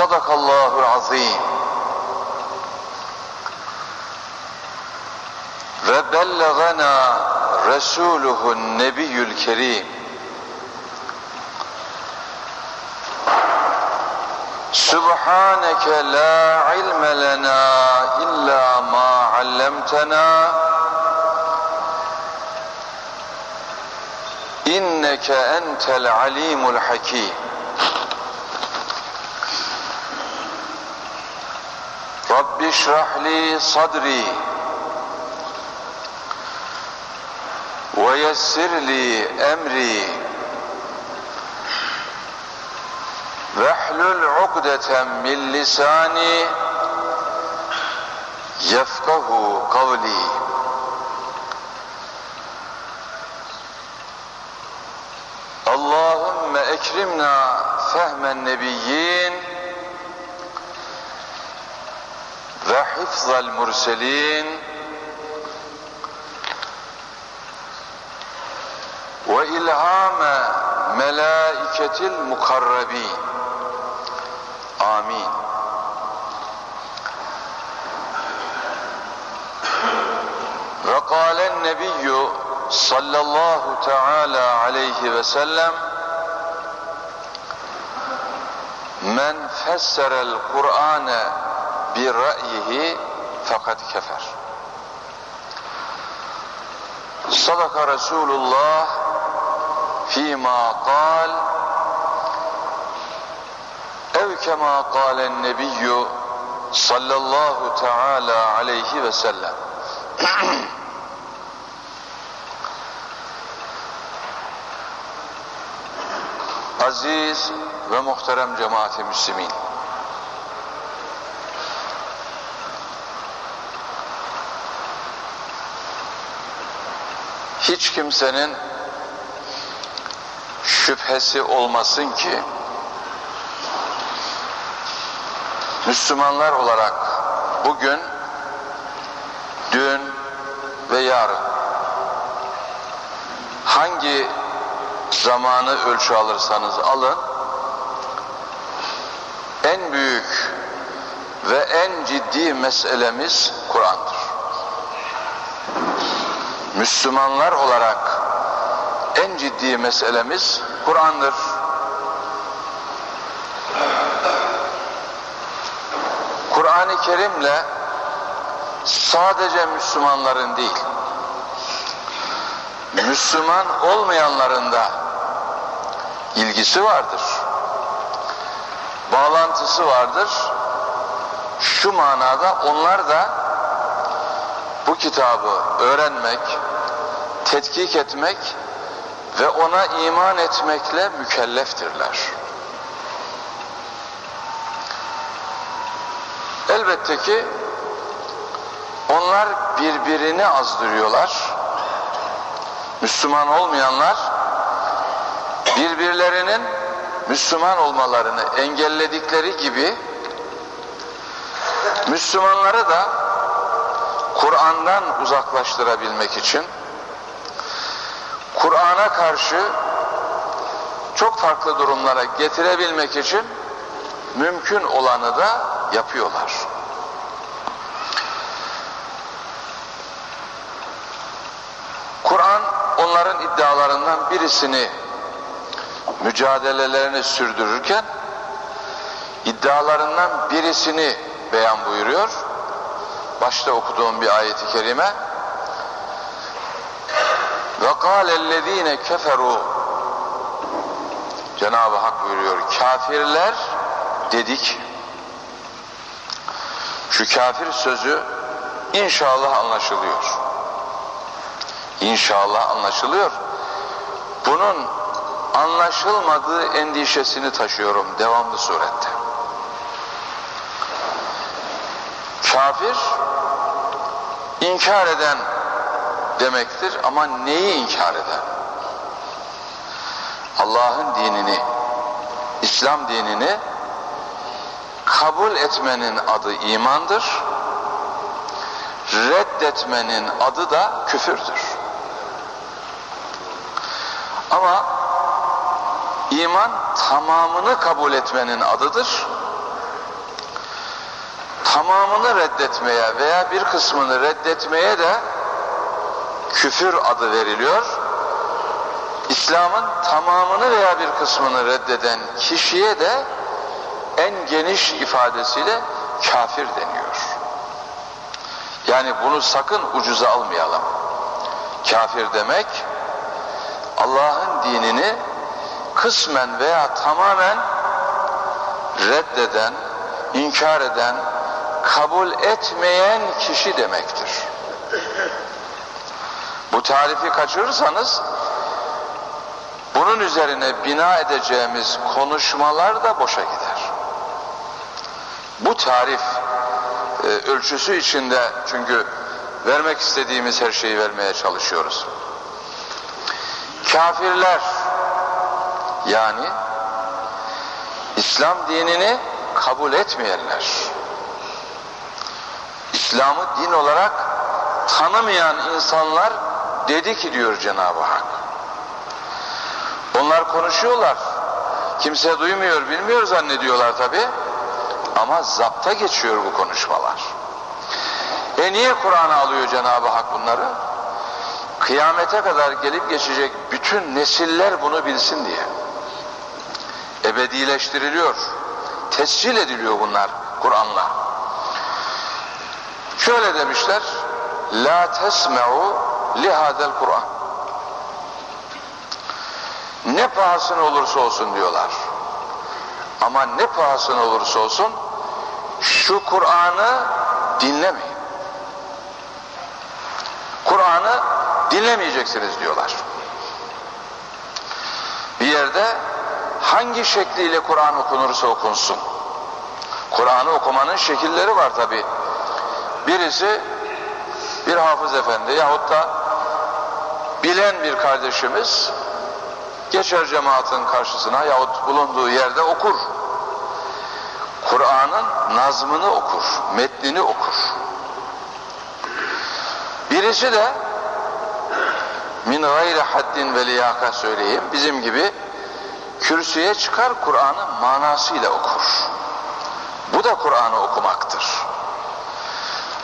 Sadakallahul azim. Ve bellegana Resuluhun Nebiyyül Kerim. Subhaneke la ilme lena illa ma allamtana inneke entel alimul hakim. Rabbi şrah li sadri ve yessir li emri vehlul ukdeten min lisani yefkahu kavli Allahümme ekrimna fehmen nebiyyin ve hifzal murselin ve ilhame melaiketil mukarrabin amin ve kâlen nebiyyü sallallahu teala aleyhi ve sellem men fesserel Kur'ane bir ra'yihi fakat kefer. Sadaka Resulullah fîmâ kal ev kemâ kâlen nebiyyü sallallahu teala aleyhi ve sellem. Aziz ve muhterem cemaati. Hiç kimsenin şüphesi olmasın ki Müslümanlar olarak bugün, dün ve yarın hangi zamanı ölçü alırsanız alın en büyük ve en ciddi meselemiz Kur'an'dır. Müslümanlar olarak en ciddi meselemiz Kur'an'dır. Kur'an-ı Kerim'le sadece Müslümanların değil, Müslüman olmayanların da ilgisi vardır. Bağlantısı vardır. Şu manada onlar da bu kitabı öğrenmek, tetkik etmek ve ona iman etmekle mükelleftirler. Elbette ki onlar birbirini azdırıyorlar. Müslüman olmayanlar birbirlerinin Müslüman olmalarını engelledikleri gibi Müslümanları da Kur'an'dan uzaklaştırabilmek için Kur'an'a karşı çok farklı durumlara getirebilmek için mümkün olanı da yapıyorlar. Kur'an onların iddialarından birisini mücadelelerini sürdürürken iddialarından birisini beyan buyuruyor. Başta okuduğum bir ayeti kerime ve kâlellezîne keferû Cenab-ı Hak buyuruyor kafirler dedik. Şu kafir sözü inşallah anlaşılıyor. İnşallah anlaşılıyor. Bunun anlaşılmadığı endişesini taşıyorum devamlı surette. Kafir inkar eden demektir. Ama neyi inkar eden Allah'ın dinini İslam dinini kabul etmenin adı imandır. Reddetmenin adı da küfürdür. Ama iman tamamını kabul etmenin adıdır. Tamamını reddetmeye veya bir kısmını reddetmeye de küfür adı veriliyor. İslam'ın tamamını veya bir kısmını reddeden kişiye de en geniş ifadesiyle kafir deniyor. Yani bunu sakın ucuza almayalım. Kafir demek Allah'ın dinini kısmen veya tamamen reddeden, inkar eden, kabul etmeyen kişi demektir. Bu tarifi kaçırırsanız bunun üzerine bina edeceğimiz konuşmalar da boşa gider. Bu tarif e, ölçüsü içinde çünkü vermek istediğimiz her şeyi vermeye çalışıyoruz. Kafirler yani İslam dinini kabul etmeyenler, İslam'ı din olarak tanımayan insanlar dedi ki diyor Cenab-ı Hak. Onlar konuşuyorlar. Kimse duymuyor, bilmiyor zannediyorlar tabi. Ama zapta geçiyor bu konuşmalar. E niye Kur'an'a alıyor Cenab-ı Hak bunları? Kıyamete kadar gelip geçecek bütün nesiller bunu bilsin diye. Ebedileştiriliyor. Tescil ediliyor bunlar Kur'an'la. Şöyle demişler. La tesme'u lihadel Kur'an. Ne pahasına olursa olsun diyorlar. Ama ne pahasına olursa olsun şu Kur'an'ı dinlemeyin. Kur'an'ı dinlemeyeceksiniz diyorlar. Bir yerde hangi şekliyle Kur'an okunursa okunsun. Kur'an'ı okumanın şekilleri var tabi. Birisi bir hafız efendi yahut da bilen bir kardeşimiz geçer cemaatin karşısına yahut bulunduğu yerde okur. Kur'an'ın nazmını okur, metnini okur. Birisi de min gayri haddin ve liyaka söyleyeyim bizim gibi kürsüye çıkar Kur'an'ı manasıyla okur. Bu da Kur'an'ı okumaktır.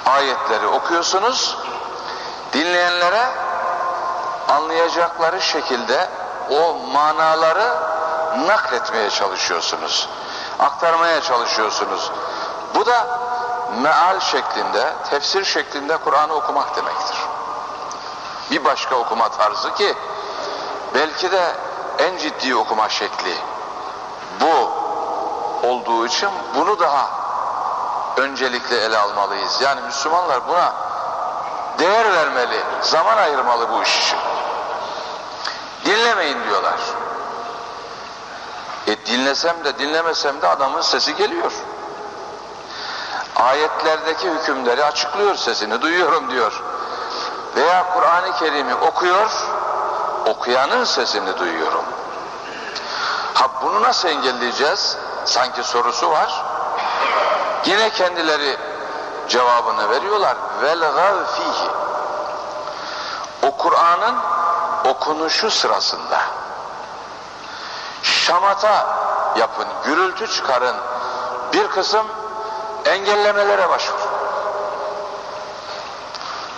Ayetleri okuyorsunuz, dinleyenlere anlayacakları şekilde o manaları nakletmeye çalışıyorsunuz. Aktarmaya çalışıyorsunuz. Bu da meal şeklinde, tefsir şeklinde Kur'an'ı okumak demektir. Bir başka okuma tarzı ki belki de en ciddi okuma şekli bu olduğu için bunu daha öncelikle ele almalıyız. Yani Müslümanlar buna değer vermeli, zaman ayırmalı bu iş için. Dinlemeyin diyorlar. E dinlesem de dinlemesem de adamın sesi geliyor. Ayetlerdeki hükümleri açıklıyor sesini duyuyorum diyor. Veya Kur'an-ı Kerim'i okuyor, okuyanın sesini duyuyorum. Ha bunu nasıl engelleyeceğiz? Sanki sorusu var. Yine kendileri cevabını veriyorlar. Vel fihi. O Kur'an'ın okunuşu sırasında şamata yapın, gürültü çıkarın. Bir kısım engellemelere başvur.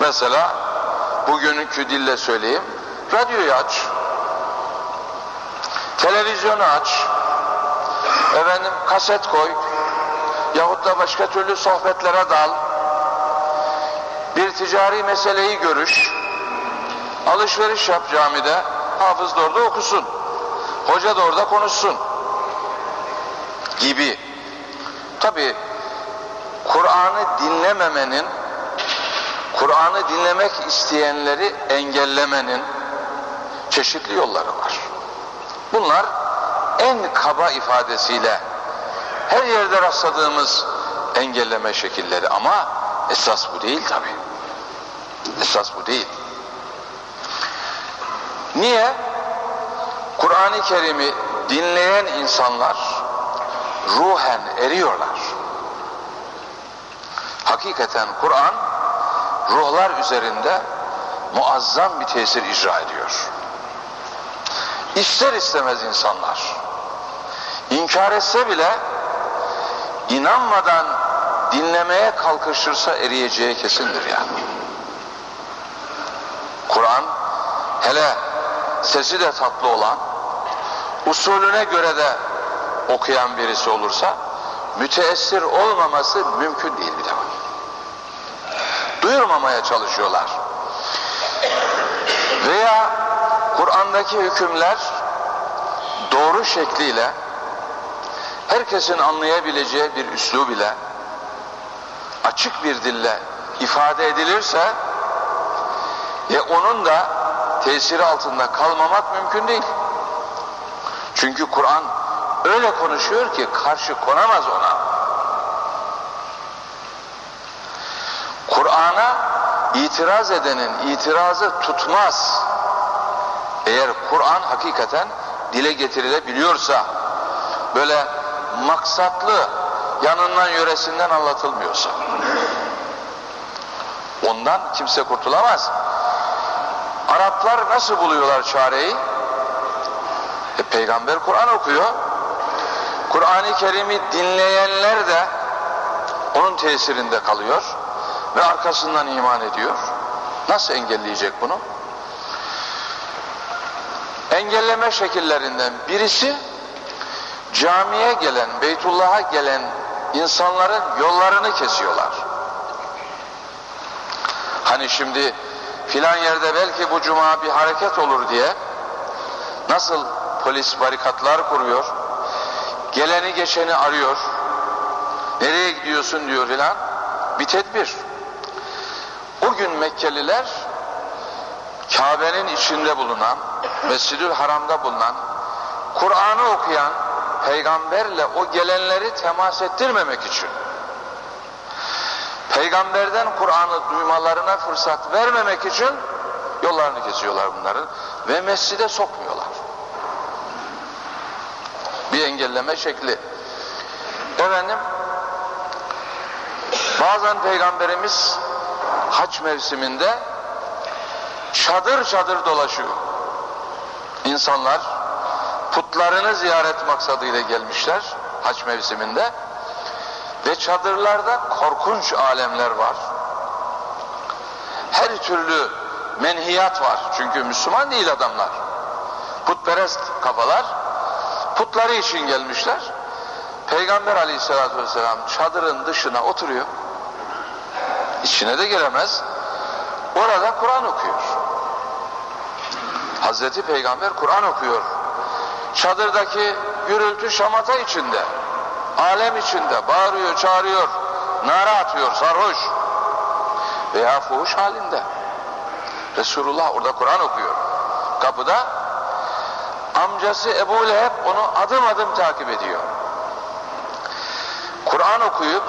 Mesela bugünkü dille söyleyeyim. Radyoyu aç. Televizyonu aç. Efendim kaset koy. Yahut da başka türlü sohbetlere dal. Bir ticari meseleyi görüş. Alışveriş yap camide. Hafız da orada okusun. Hoca da orada konuşsun. Gibi. Tabi Kur'an'ı dinlememenin Kur'an'ı dinlemek isteyenleri engellemenin çeşitli yolları var. Bunlar en kaba ifadesiyle her yerde rastladığımız engelleme şekilleri ama esas bu değil tabi. Esas bu değil. Niye? Kur'an-ı Kerim'i dinleyen insanlar ruhen eriyorlar. Hakikaten Kur'an ruhlar üzerinde muazzam bir tesir icra ediyor. İster istemez insanlar inkar etse bile inanmadan dinlemeye kalkışırsa eriyeceği kesindir yani. Kur'an hele sesi de tatlı olan, usulüne göre de okuyan birisi olursa müteessir olmaması mümkün değil bir defa. Duyurmamaya çalışıyorlar. Veya Kur'an'daki hükümler doğru şekliyle herkesin anlayabileceği bir üslub ile açık bir dille ifade edilirse ve onun da tesiri altında kalmamak mümkün değil. Çünkü Kur'an öyle konuşuyor ki karşı konamaz ona. Kur'an'a itiraz edenin itirazı tutmaz. Eğer Kur'an hakikaten dile getirilebiliyorsa, böyle maksatlı, yanından yöresinden anlatılmıyorsa, ondan kimse kurtulamaz. Araplar nasıl buluyorlar çareyi? E, peygamber Kur'an okuyor. Kur'an-ı Kerim'i dinleyenler de onun tesirinde kalıyor ve arkasından iman ediyor. Nasıl engelleyecek bunu? Engelleme şekillerinden birisi camiye gelen, Beytullah'a gelen insanların yollarını kesiyorlar. Hani şimdi filan yerde belki bu cuma bir hareket olur diye nasıl polis barikatlar kuruyor, geleni geçeni arıyor, nereye gidiyorsun diyor filan, bir tedbir. O gün Mekkeliler Kabe'nin içinde bulunan, Mescidül Haram'da bulunan, Kur'an'ı okuyan peygamberle o gelenleri temas ettirmemek için peygamberden Kur'an'ı duymalarına fırsat vermemek için yollarını kesiyorlar bunların ve mescide sokmuyorlar. Bir engelleme şekli. Efendim bazen peygamberimiz haç mevsiminde çadır çadır dolaşıyor. İnsanlar putlarını ziyaret maksadıyla gelmişler haç mevsiminde ve çadırlarda korkunç alemler var. Her türlü menhiyat var. Çünkü Müslüman değil adamlar. Putperest kafalar. Putları için gelmişler. Peygamber aleyhissalatü vesselam çadırın dışına oturuyor. İçine de giremez. Orada Kur'an okuyor. Hazreti Peygamber Kur'an okuyor. Çadırdaki gürültü şamata içinde. Alem içinde bağırıyor, çağırıyor, nara atıyor, sarhoş veya fuhuş halinde. Resulullah orada Kur'an okuyor. Kapıda amcası Ebu Leheb onu adım adım takip ediyor. Kur'an okuyup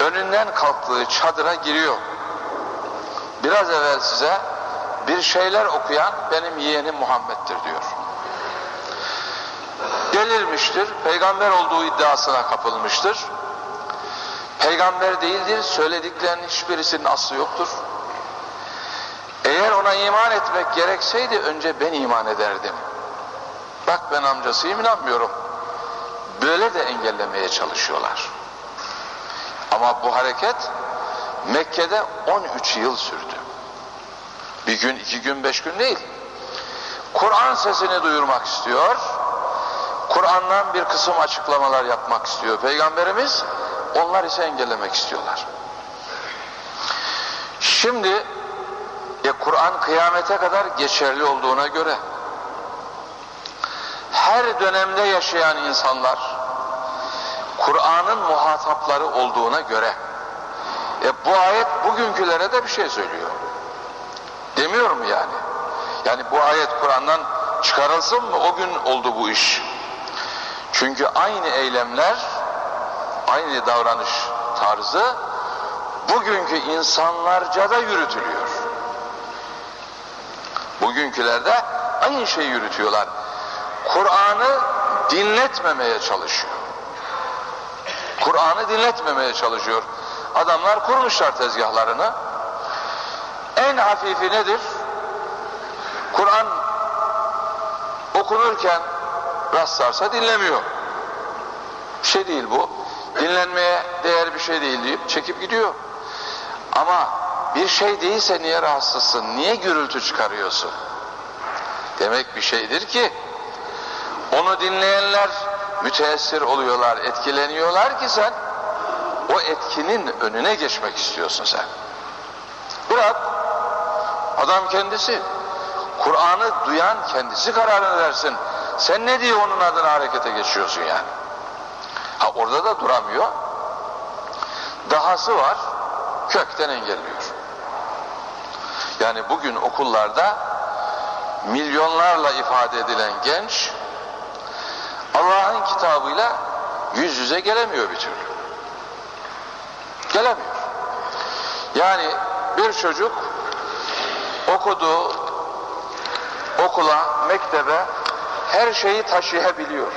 önünden kalktığı çadıra giriyor. Biraz evvel size bir şeyler okuyan benim yeğenim Muhammed'dir diyor. Delirmiştir, peygamber olduğu iddiasına kapılmıştır. Peygamber değildir, söylediklerinin hiçbirisinin aslı yoktur. Eğer ona iman etmek gerekseydi önce ben iman ederdim. Bak ben amcasıyım inanmıyorum. Böyle de engellemeye çalışıyorlar. Ama bu hareket Mekke'de 13 yıl sürdü. Bir gün, iki gün, beş gün değil. Kur'an sesini duyurmak istiyor. Kur'an'dan bir kısım açıklamalar yapmak istiyor Peygamberimiz. Onlar ise engellemek istiyorlar. Şimdi e, Kur'an kıyamete kadar geçerli olduğuna göre her dönemde yaşayan insanlar Kur'an'ın muhatapları olduğuna göre e, bu ayet bugünkülere de bir şey söylüyor. Demiyor mu yani? Yani bu ayet Kur'an'dan çıkarılsın mı? O gün oldu bu iş. Çünkü aynı eylemler, aynı davranış tarzı bugünkü insanlarca da yürütülüyor. Bugünkülerde aynı şeyi yürütüyorlar. Kur'an'ı dinletmemeye çalışıyor. Kur'an'ı dinletmemeye çalışıyor. Adamlar kurmuşlar tezgahlarını. En hafifi nedir? Kur'an okunurken rastlarsa dinlemiyor. Bir şey değil bu. dinlenmeye değer bir şey değil deyip çekip gidiyor. Ama bir şey değilse niye rahatsızsın? Niye gürültü çıkarıyorsun? Demek bir şeydir ki onu dinleyenler müteessir oluyorlar, etkileniyorlar ki sen o etkinin önüne geçmek istiyorsun sen. Bırak adam kendisi Kur'an'ı duyan kendisi kararını versin. Sen ne diye onun adına harekete geçiyorsun yani? Ha orada da duramıyor. Dahası var, kökten engelliyor. Yani bugün okullarda milyonlarla ifade edilen genç Allah'ın kitabıyla yüz yüze gelemiyor bir türlü. Gelemiyor. Yani bir çocuk okuduğu okula, mektebe her şeyi taşıyabiliyor.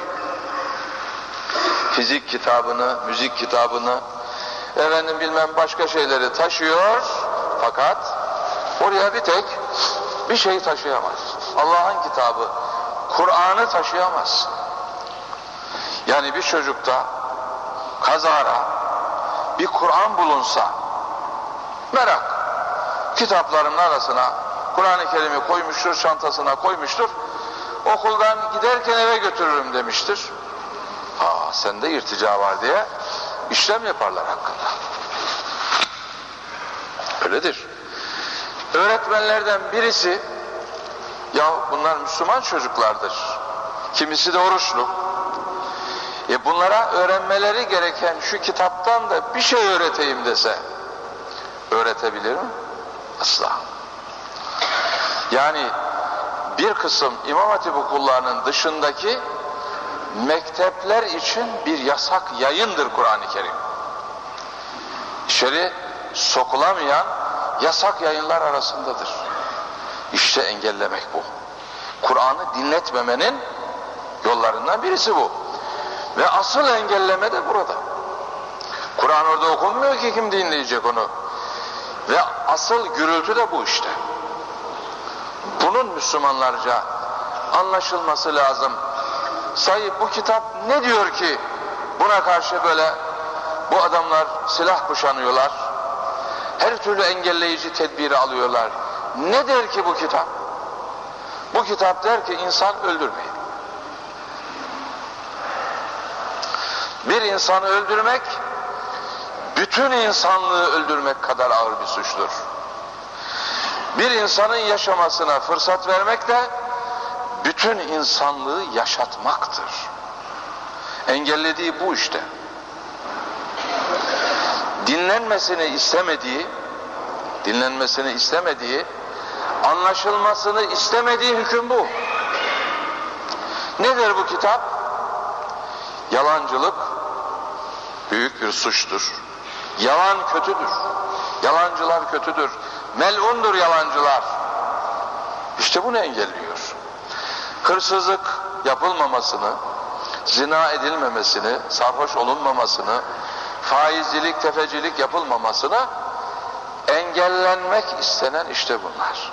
Fizik kitabını, müzik kitabını, efendim bilmem başka şeyleri taşıyor fakat oraya bir tek bir şey taşıyamaz. Allah'ın kitabı, Kur'an'ı taşıyamaz. Yani bir çocukta kazara bir Kur'an bulunsa merak kitapların arasına Kur'an-ı Kerim'i koymuştur, çantasına koymuştur. Okuldan giderken eve götürürüm demiştir. Aa sende irtica var diye işlem yaparlar hakkında. Öyledir. Öğretmenlerden birisi ya bunlar Müslüman çocuklardır. Kimisi de oruçlu. E bunlara öğrenmeleri gereken şu kitaptan da bir şey öğreteyim dese öğretebilir mi? Asla. Yani bir kısım İmam Hatip okullarının dışındaki mektepler için bir yasak yayındır Kur'an-ı Kerim. İçeri sokulamayan yasak yayınlar arasındadır. İşte engellemek bu. Kur'an'ı dinletmemenin yollarından birisi bu. Ve asıl engelleme de burada. Kur'an orada okunmuyor ki kim dinleyecek onu. Ve asıl gürültü de bu işte. Bunun Müslümanlarca anlaşılması lazım. Sayı bu kitap ne diyor ki buna karşı böyle bu adamlar silah kuşanıyorlar. Her türlü engelleyici tedbiri alıyorlar. Ne der ki bu kitap? Bu kitap der ki insan öldürmeyin. Bir insanı öldürmek bütün insanlığı öldürmek kadar ağır bir suçtur. Bir insanın yaşamasına fırsat vermek de bütün insanlığı yaşatmaktır. Engellediği bu işte. Dinlenmesini istemediği, dinlenmesini istemediği, anlaşılmasını istemediği hüküm bu. Nedir bu kitap? Yalancılık büyük bir suçtur. Yalan kötüdür. Yalancılar kötüdür. Melundur yalancılar. İşte bunu engelliyor. Hırsızlık yapılmamasını, zina edilmemesini, sarhoş olunmamasını, faizcilik, tefecilik yapılmamasını engellenmek istenen işte bunlar.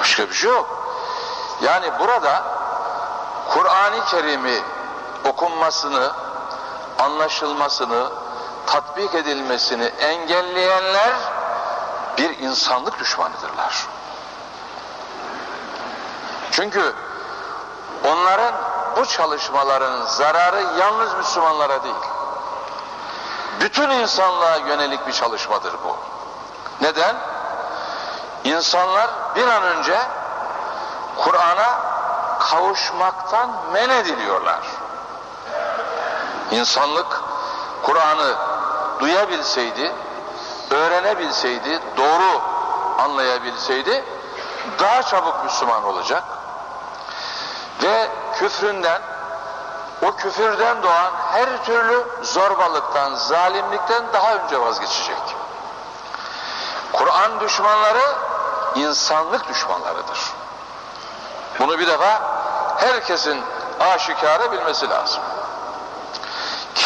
Başka bir şey yok. Yani burada Kur'an-ı Kerim'i okunmasını, anlaşılmasını, tatbik edilmesini engelleyenler bir insanlık düşmanıdırlar. Çünkü onların bu çalışmaların zararı yalnız Müslümanlara değil. Bütün insanlığa yönelik bir çalışmadır bu. Neden? İnsanlar bir an önce Kur'an'a kavuşmaktan men ediliyorlar. İnsanlık Kur'an'ı duyabilseydi, öğrenebilseydi, doğru anlayabilseydi daha çabuk Müslüman olacak ve küfründen o küfürden doğan her türlü zorbalıktan, zalimlikten daha önce vazgeçecek. Kur'an düşmanları insanlık düşmanlarıdır. Bunu bir defa herkesin aşikare bilmesi lazım.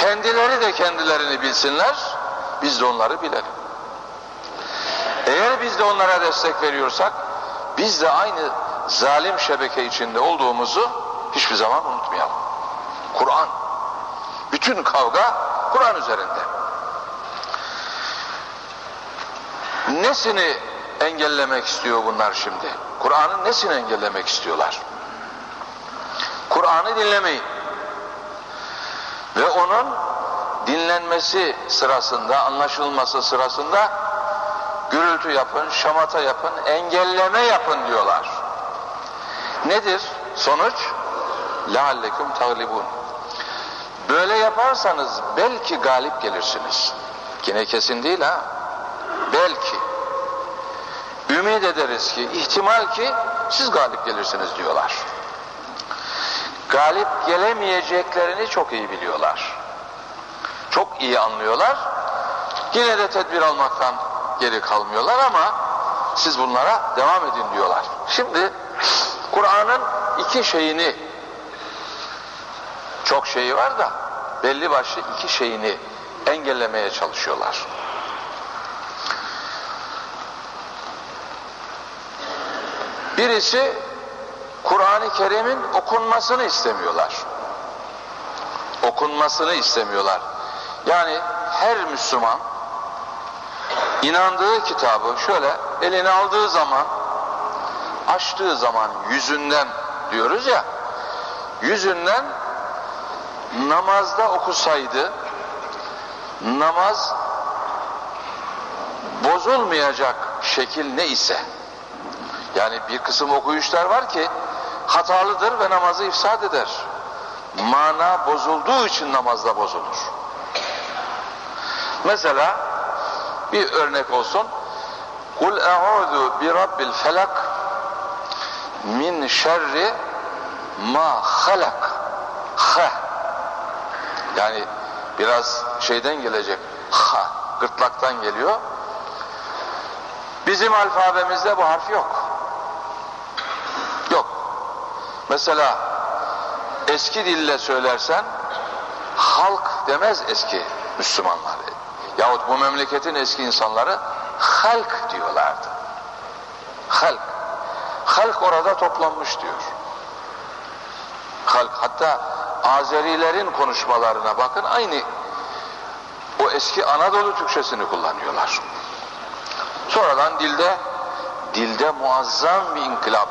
Kendileri de kendilerini bilsinler, biz de onları bilelim. Eğer biz de onlara destek veriyorsak, biz de aynı zalim şebeke içinde olduğumuzu hiçbir zaman unutmayalım. Kur'an Bütün kavga Kur'an üzerinde. Nesini engellemek istiyor bunlar şimdi? Kur'an'ın nesini engellemek istiyorlar? Kur'an'ı dinlemeyin. Ve onun dinlenmesi sırasında, anlaşılması sırasında gürültü yapın, şamata yapın, engelleme yapın diyorlar. Nedir sonuç? لَعَلَّكُمْ تَغْلِبُونَ Böyle yaparsanız belki galip gelirsiniz. Yine kesin değil ha. Belki. Ümit ederiz ki, ihtimal ki siz galip gelirsiniz diyorlar. Galip gelemeyeceklerini çok iyi biliyorlar. Çok iyi anlıyorlar. Yine de tedbir almaktan geri kalmıyorlar ama siz bunlara devam edin diyorlar. Şimdi Kur'an'ın iki şeyini çok şeyi var da belli başlı iki şeyini engellemeye çalışıyorlar. Birisi Kur'an-ı Kerim'in okunmasını istemiyorlar. Okunmasını istemiyorlar. Yani her Müslüman inandığı kitabı şöyle eline aldığı zaman açtığı zaman yüzünden diyoruz ya yüzünden namazda okusaydı namaz bozulmayacak şekil ne ise yani bir kısım okuyuşlar var ki hatalıdır ve namazı ifsad eder. Mana bozulduğu için namazda bozulur. Mesela bir örnek olsun. Kul e'udu bi rabbil felak min şerri ma halak. Ha. Yani biraz şeyden gelecek. Ha. Gırtlaktan geliyor. Bizim alfabemizde bu harf yok. Mesela eski dille söylersen halk demez eski Müslümanlar. Yahut bu memleketin eski insanları halk diyorlardı. Halk. Halk orada toplanmış diyor. Halk. Hatta Azerilerin konuşmalarına bakın aynı o eski Anadolu Türkçesini kullanıyorlar. Sonradan dilde dilde muazzam bir inkılap.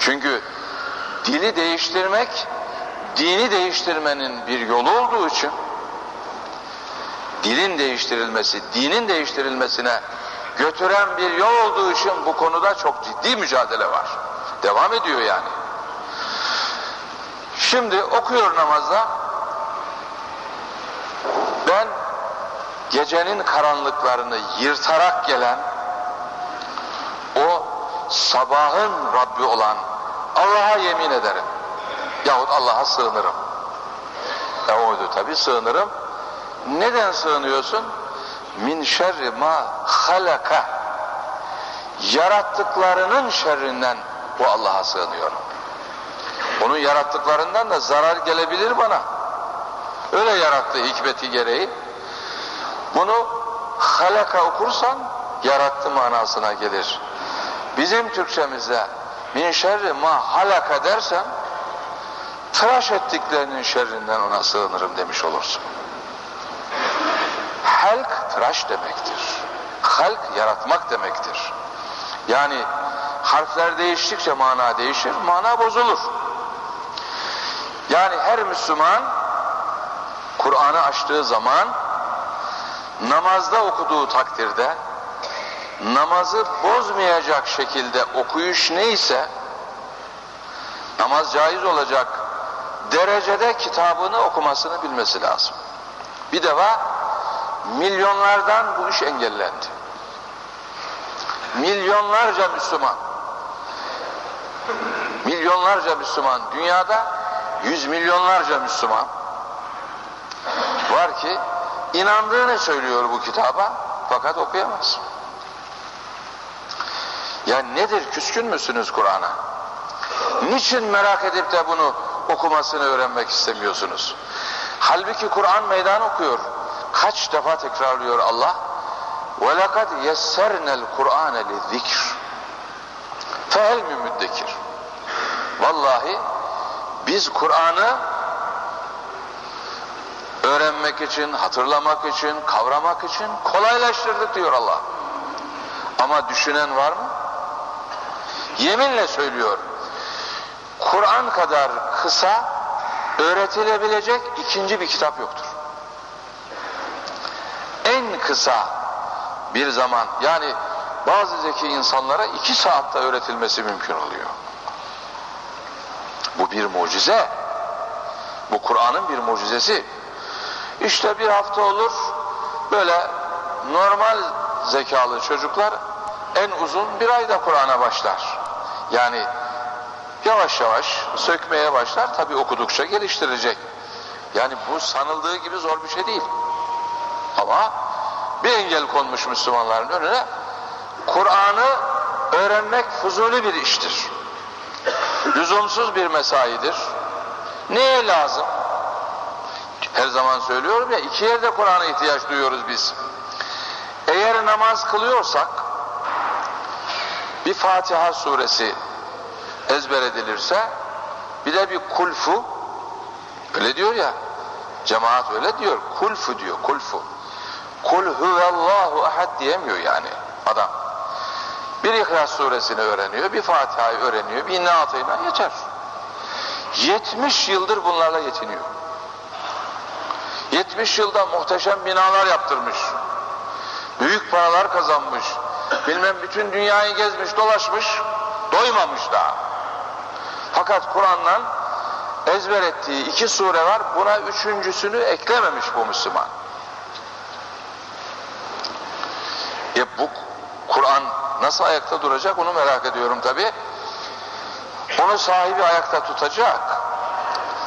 Çünkü dili değiştirmek dini değiştirmenin bir yolu olduğu için dilin değiştirilmesi, dinin değiştirilmesine götüren bir yol olduğu için bu konuda çok ciddi mücadele var. Devam ediyor yani. Şimdi okuyor namazda ben gecenin karanlıklarını yırtarak gelen sabahın Rabbi olan Allah'a yemin ederim. Yahut Allah'a sığınırım. Eudu tabi sığınırım. Neden sığınıyorsun? Min şerri ma halaka. Yarattıklarının şerrinden bu Allah'a sığınıyorum. Onun yarattıklarından da zarar gelebilir bana. Öyle yarattı hikmeti gereği. Bunu halaka okursan yarattı manasına gelir. Bizim Türkçemizde min şerri ma halaka dersen tıraş ettiklerinin şerrinden ona sığınırım demiş olursun. Halk tıraş demektir. Halk yaratmak demektir. Yani harfler değiştikçe mana değişir, mana bozulur. Yani her Müslüman Kur'an'ı açtığı zaman namazda okuduğu takdirde namazı bozmayacak şekilde okuyuş neyse namaz caiz olacak derecede kitabını okumasını bilmesi lazım. Bir defa milyonlardan bu iş engellendi. Milyonlarca Müslüman milyonlarca Müslüman dünyada yüz milyonlarca Müslüman var ki inandığını söylüyor bu kitaba fakat okuyamaz. Ya nedir küskün müsünüz Kur'an'a? Niçin merak edip de bunu okumasını öğrenmek istemiyorsunuz? Halbuki Kur'an meydan okuyor. Kaç defa tekrarlıyor Allah? وَلَقَدْ يَسَّرْنَا الْقُرْآنَ لِذِكْرِ فَهَلْ müddekir. Vallahi biz Kur'an'ı öğrenmek için, hatırlamak için, kavramak için kolaylaştırdık diyor Allah. Ama düşünen var mı? Yeminle söylüyor. Kur'an kadar kısa öğretilebilecek ikinci bir kitap yoktur. En kısa bir zaman yani bazı zeki insanlara iki saatte öğretilmesi mümkün oluyor. Bu bir mucize. Bu Kur'an'ın bir mucizesi. İşte bir hafta olur böyle normal zekalı çocuklar en uzun bir ayda Kur'an'a başlar. Yani yavaş yavaş sökmeye başlar. Tabi okudukça geliştirecek. Yani bu sanıldığı gibi zor bir şey değil. Ama bir engel konmuş Müslümanların önüne Kur'an'ı öğrenmek fuzuli bir iştir. Lüzumsuz bir mesaidir. Neye lazım? Her zaman söylüyorum ya iki yerde Kur'an'a ihtiyaç duyuyoruz biz. Eğer namaz kılıyorsak bir Fatiha suresi ezber edilirse bir de bir kulfu. Öyle diyor ya cemaat öyle diyor. Kulfu diyor kulfu. Kul huvallahu ahad diyemiyor yani adam. Bir İhlas suresini öğreniyor bir Fatiha'yı öğreniyor bir inna atayına geçer. 70 yıldır bunlarla yetiniyor. 70 yılda muhteşem binalar yaptırmış. Büyük paralar kazanmış bilmem bütün dünyayı gezmiş dolaşmış doymamış daha fakat Kur'an'dan ezber ettiği iki sure var buna üçüncüsünü eklememiş bu Müslüman. E bu Kur'an nasıl ayakta duracak onu merak ediyorum tabi onu sahibi ayakta tutacak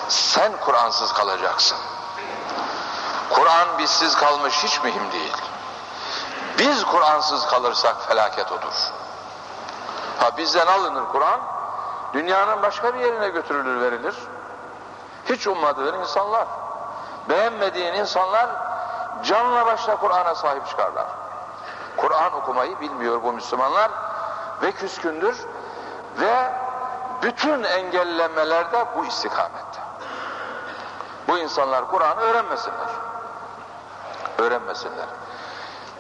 sen Kur'ansız kalacaksın. Kur'an bizsiz kalmış hiç mühim değil biz Kur'ansız kalırsak felaket odur. Ha bizden alınır Kur'an, dünyanın başka bir yerine götürülür verilir. Hiç ummadığın insanlar, beğenmediğin insanlar canla başla Kur'an'a sahip çıkarlar. Kur'an okumayı bilmiyor bu Müslümanlar ve küskündür ve bütün engellemeler de bu istikamette. Bu insanlar Kur'an'ı öğrenmesinler. Öğrenmesinler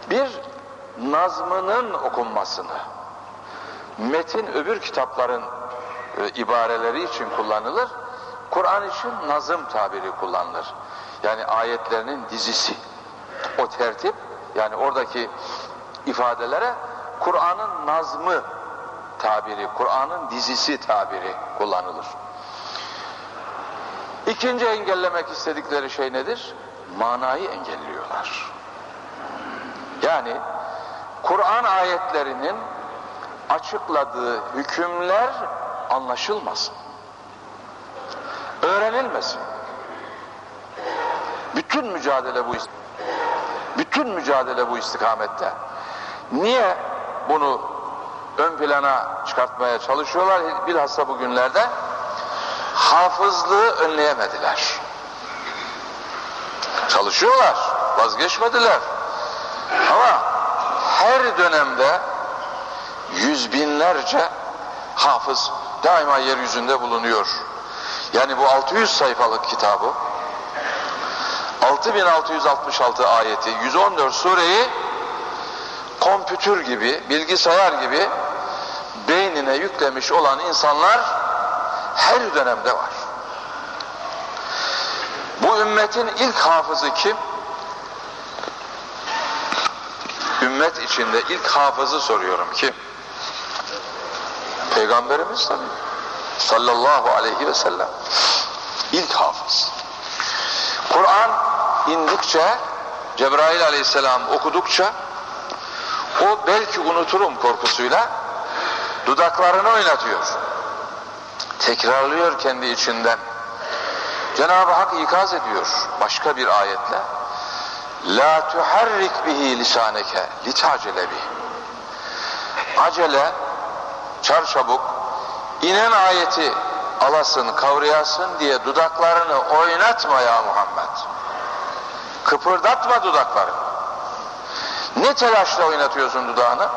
bir nazmının okunmasını metin öbür kitapların e, ibareleri için kullanılır Kur'an için nazım tabiri kullanılır yani ayetlerinin dizisi o tertip yani oradaki ifadelere Kur'an'ın nazmı tabiri Kur'an'ın dizisi tabiri kullanılır İkinci engellemek istedikleri şey nedir? Manayı engelliyorlar. Yani Kur'an ayetlerinin açıkladığı hükümler anlaşılmasın. Öğrenilmesin. Bütün mücadele bu bütün mücadele bu istikamette. Niye bunu ön plana çıkartmaya çalışıyorlar bilhassa bugünlerde? Hafızlığı önleyemediler. Çalışıyorlar, vazgeçmediler. Ama her dönemde yüz binlerce hafız daima yeryüzünde bulunuyor. Yani bu 600 sayfalık kitabı 6666 ayeti 114 sureyi kompütür gibi bilgisayar gibi beynine yüklemiş olan insanlar her dönemde var. Bu ümmetin ilk hafızı kim? Ümmet içinde ilk hafızı soruyorum ki Peygamberimiz tabi sallallahu aleyhi ve sellem ilk hafız. Kur'an indikçe Cebrail aleyhisselam okudukça o belki unuturum korkusuyla dudaklarını oynatıyor. Tekrarlıyor kendi içinden. Cenab-ı Hak ikaz ediyor başka bir ayetle La tuharrik bihi lisaneke litacele bih. Acele, çarçabuk, inen ayeti alasın, kavrayasın diye dudaklarını oynatma ya Muhammed. Kıpırdatma dudaklarını. Ne telaşla oynatıyorsun dudağını?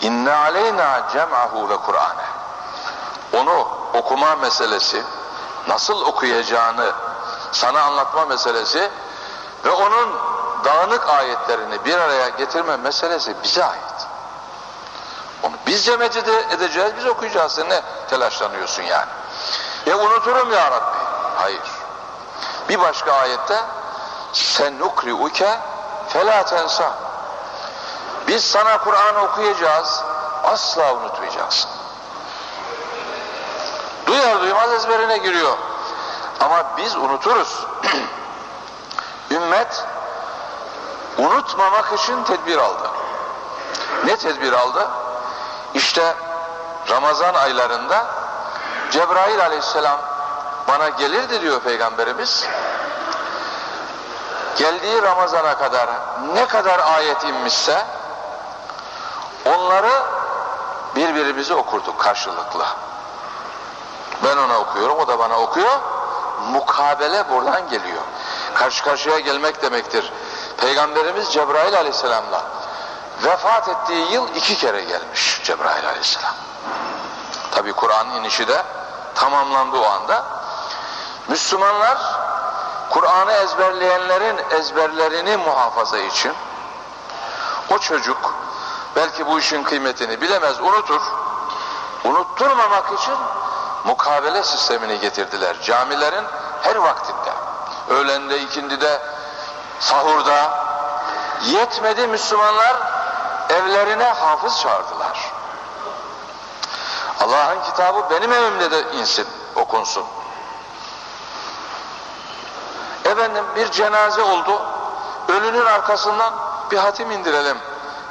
İnne aleyna cem'ahu ve Kur'ane. Onu okuma meselesi, nasıl okuyacağını sana anlatma meselesi ve onun dağınık ayetlerini bir araya getirme meselesi bize ait. Onu biz cemecide edeceğiz, biz okuyacağız. Sen ne telaşlanıyorsun yani? E unuturum ya Rabbi. Hayır. Bir başka ayette sen nukri'uke felâ tensa. Biz sana Kur'an okuyacağız, asla unutmayacaksın. Duyar duymaz ezberine giriyor. Ama biz unuturuz. Ümmet unutmamak için tedbir aldı. Ne tedbir aldı? İşte Ramazan aylarında Cebrail aleyhisselam bana gelirdi diyor Peygamberimiz. Geldiği Ramazan'a kadar ne kadar ayet inmişse onları birbirimize okurduk karşılıklı. Ben ona okuyorum, o da bana okuyor. Mukabele buradan geliyor. Karşı karşıya gelmek demektir. Peygamberimiz Cebrail aleyhisselamla vefat ettiği yıl iki kere gelmiş Cebrail aleyhisselam. Tabi Kur'an inişi de tamamlandı o anda. Müslümanlar Kur'an'ı ezberleyenlerin ezberlerini muhafaza için o çocuk belki bu işin kıymetini bilemez, unutur. Unutturmamak için mukabele sistemini getirdiler. Camilerin her vaktinde. Öğlende, ikindide, sahurda. Yetmedi Müslümanlar evlerine hafız çağırdılar. Allah'ın kitabı benim evimde de insin, okunsun. Efendim bir cenaze oldu. Ölünün arkasından bir hatim indirelim.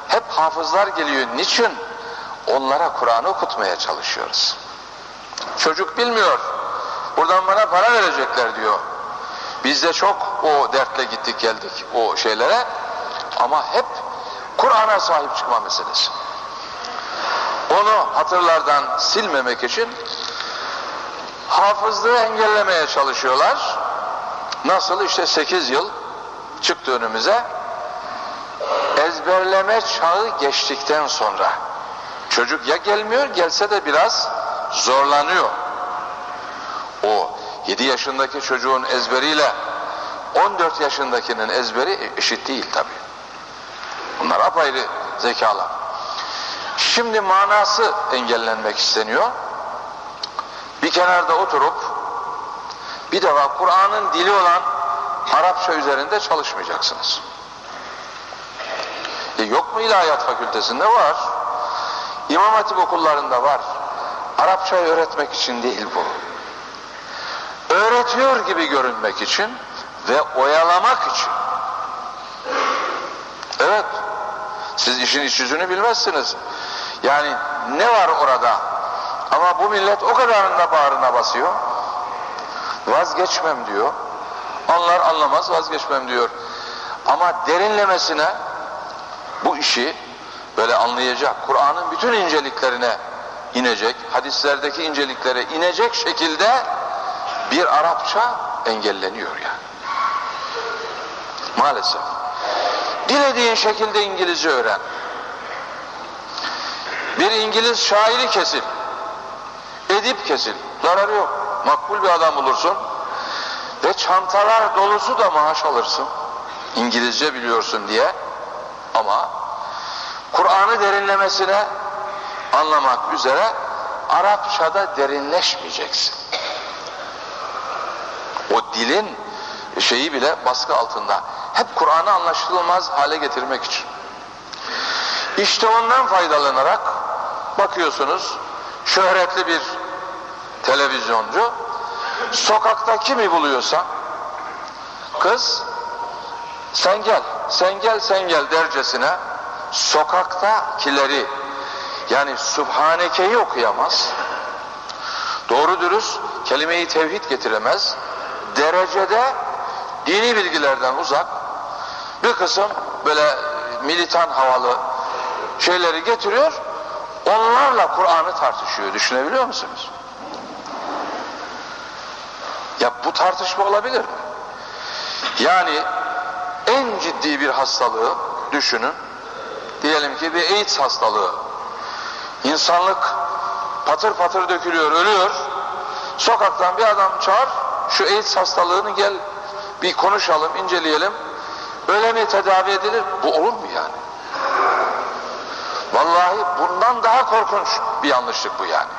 Hep hafızlar geliyor. Niçin? Onlara Kur'an'ı okutmaya çalışıyoruz. Çocuk bilmiyor. Buradan bana para verecekler diyor. Biz de çok o dertle gittik geldik o şeylere. Ama hep Kur'an'a sahip çıkma meselesi. Onu hatırlardan silmemek için hafızlığı engellemeye çalışıyorlar. Nasıl? işte 8 yıl çıktı önümüze. Ezberleme çağı geçtikten sonra çocuk ya gelmiyor gelse de biraz zorlanıyor. O 7 yaşındaki çocuğun ezberiyle 14 yaşındakinin ezberi eşit değil tabi. Bunlar apayrı zekalar. Şimdi manası engellenmek isteniyor. Bir kenarda oturup bir defa Kur'an'ın dili olan Arapça üzerinde çalışmayacaksınız. E yok mu ilahiyat fakültesinde? Var. İmam Hatip okullarında var. Arapçayı öğretmek için değil bu. Öğretiyor gibi görünmek için ve oyalamak için. Evet. Siz işin iç yüzünü bilmezsiniz. Yani ne var orada? Ama bu millet o kadarında bağrına basıyor. Vazgeçmem diyor. Onlar anlamaz vazgeçmem diyor. Ama derinlemesine bu işi böyle anlayacak. Kur'an'ın bütün inceliklerine inecek, hadislerdeki inceliklere inecek şekilde bir Arapça engelleniyor yani. Maalesef. Dilediğin şekilde İngilizce öğren. Bir İngiliz şairi kesil. Edip kesil. Zararı yok. Makbul bir adam olursun. Ve çantalar dolusu da maaş alırsın. İngilizce biliyorsun diye. Ama Kur'an'ı derinlemesine anlamak üzere Arapçada derinleşmeyeceksin. O dilin şeyi bile baskı altında. Hep Kur'an'ı anlaşılmaz hale getirmek için. İşte ondan faydalanarak bakıyorsunuz şöhretli bir televizyoncu sokakta kimi buluyorsa kız sen gel, sen gel, sen gel dercesine sokaktakileri yani Subhaneke'yi okuyamaz. Doğru dürüst kelimeyi tevhid getiremez. Derecede dini bilgilerden uzak bir kısım böyle militan havalı şeyleri getiriyor. Onlarla Kur'an'ı tartışıyor. Düşünebiliyor musunuz? Ya bu tartışma olabilir mi? Yani en ciddi bir hastalığı düşünün. Diyelim ki bir AIDS hastalığı. İnsanlık patır patır dökülüyor, ölüyor. Sokaktan bir adam çağır, şu AIDS hastalığını gel bir konuşalım, inceleyelim. Öyle mi tedavi edilir? Bu olur mu yani? Vallahi bundan daha korkunç bir yanlışlık bu yani.